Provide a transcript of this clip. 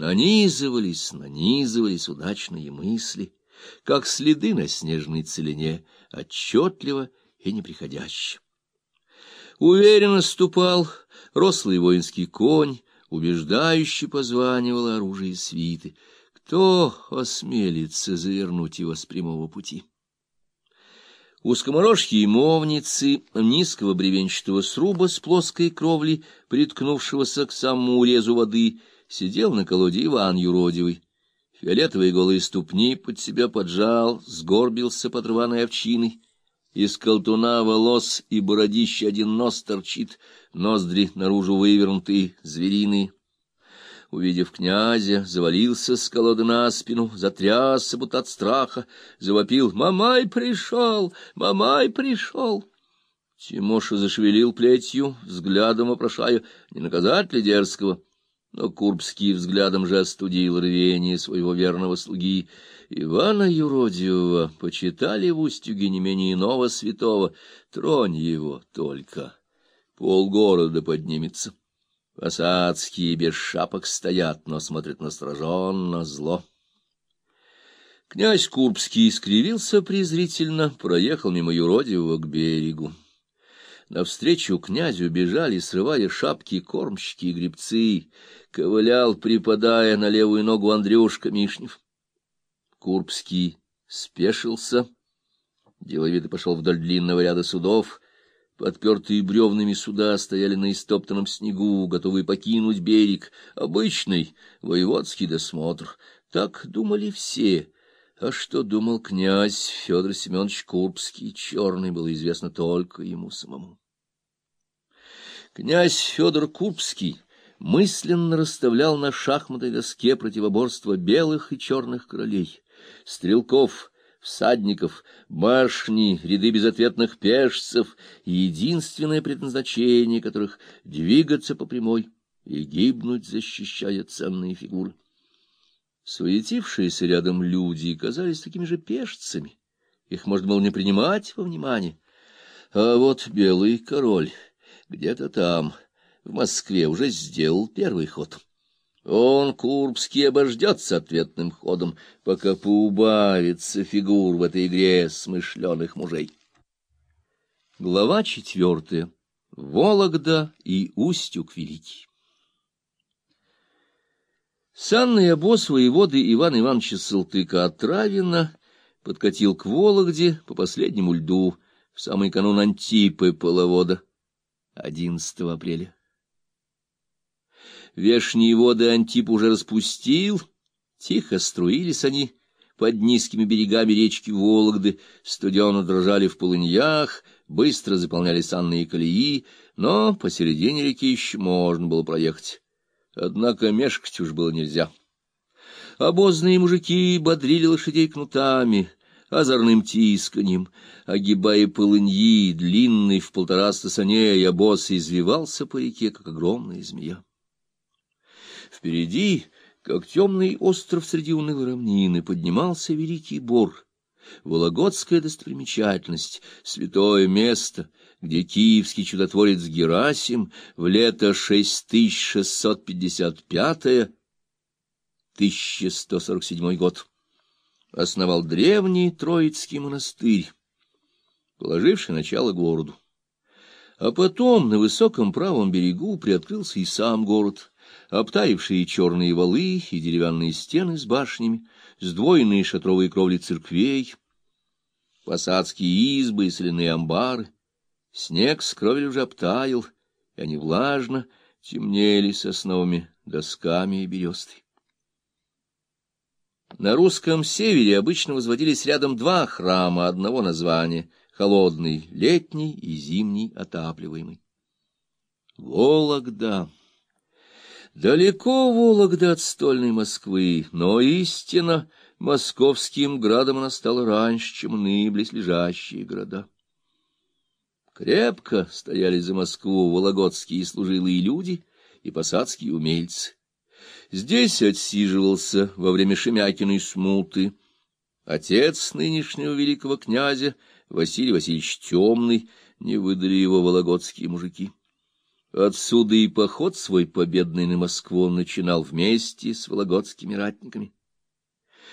Нанизывались, нанизывались удачные мысли, как следы на снежной целине, отчетливо и неприходяще. Уверенно ступал рослый воинский конь, убеждающе позванивал оружие свиты. Кто осмелится завернуть его с прямого пути? У скоморожки и мовницы, низкого бревенчатого сруба с плоской кровлей, приткнувшегося к самому урезу воды, сидел на колоде Иван Юродивый. Фиолетовые голые ступни под себя поджал, сгорбился под рваной овчиной. Из колтуна волос и бородища один нос торчит, ноздри наружу вывернуты, звериные. Увидев князя, завалился с колоды на спину, затрясся, будто от страха, завопил «Мамай пришел! Мамай пришел!» Тимоша зашевелил плетью, взглядом опрошая, не наказать ли дерзкого. Но Курбский взглядом же остудил рвение своего верного слуги. Ивана Юродивого почитали в Устюге не менее иного святого. Тронь его только, полгорода поднимется. Посадские без шапок стоят, но смотрят настороженно, зло. Князь Курбский искривился презрительно, проехал мимо юродивого к берегу. Навстречу князю бежали, срывая шапки, кормщики и гребцы. Ковылял, припадая на левую ногу Андрюшка Мишнев. Курбский спешился, деловито пошел вдоль длинного ряда судов, Подпертые бревнами суда стояли на истоптанном снегу, готовые покинуть берег. Обычный воеводский досмотр. Так думали все. А что думал князь Федор Семенович Курбский, черный, было известно только ему самому. Князь Федор Курбский мысленно расставлял на шахматной доске противоборство белых и черных королей, стрелков, всадников, башни, ряды безответных пешцев, единственное предназначение которых — двигаться по прямой и гибнуть, защищая ценные фигуры. Суетившиеся рядом люди казались такими же пешцами, их можно было не принимать во внимание. А вот белый король где-то там, в Москве, уже сделал первый ход. Он, Курбский, обождется ответным ходом, пока поубавится фигур в этой игре смышленых мужей. Глава четвертая. Вологда и Устюг Великий. Санный обоз воеводы Ивана Ивановича Салтыка Отравина подкатил к Вологде по последнему льду в самый канун Антипы половода 11 апреля. Вешние воды Антип уже распустил, тихо струились они под низкими берегами речки Вологды, студенно дрожали в полыньях, быстро заполняли санные колеи, но посередине реки еще можно было проехать. Однако мешкать уж было нельзя. Обозные мужики бодрили лошадей кнутами, озорным тисканьем, огибая полыньи, длинный в полтораста саней, обоз извивался по реке, как огромная змея. Впереди, как темный остров среди унылой равнины, поднимался великий бор, Вологодская достопримечательность, святое место, где киевский чудотворец Герасим в лето 6655-1147 год основал древний Троицкий монастырь, положивший начало городу. А потом на высоком правом берегу приоткрылся и сам город — обтаившие черные валы и деревянные стены с башнями, сдвоенные шатровые кровли церквей, посадские избы и соляные амбары. Снег с кровель уже обтаял, и они влажно темнели сосновыми досками и берестой. На русском севере обычно возводились рядом два храма одного названия — холодный, летний и зимний, отапливаемый. Вологда. Далеко Вологда от стольной Москвы, но истинно московским градом она стала раньше, чем иные близлежащие города. Крепко стояли за Москву вологодские служилые люди и посадские умельцы. Здесь отсиживался во время Шемякиной смуты отец нынешнего великого князя Василий Васильевич Темный, не выдали его вологодские мужики. Отсюда и поход свой победный на Москву он начинал вместе с вологодскими ратниками.